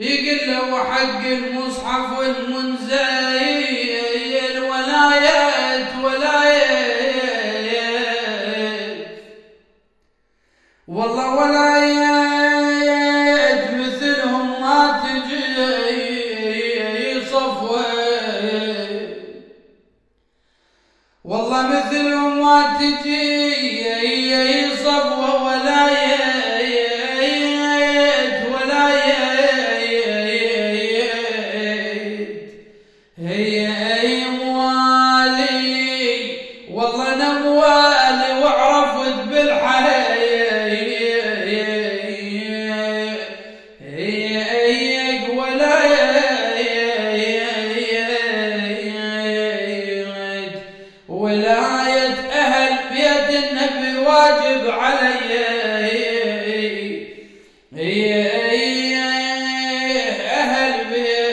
يقول له وحق المصحف والمنزل ولايات ولايات. والله ولايات مثلهم ما تجي صفوة. والله مثلهم ما تجي هي أي موالي والله موالي وعرفت بالحي هي أي ولايات ولاية أهل بيت النبي واجب علي. هي أهل بيت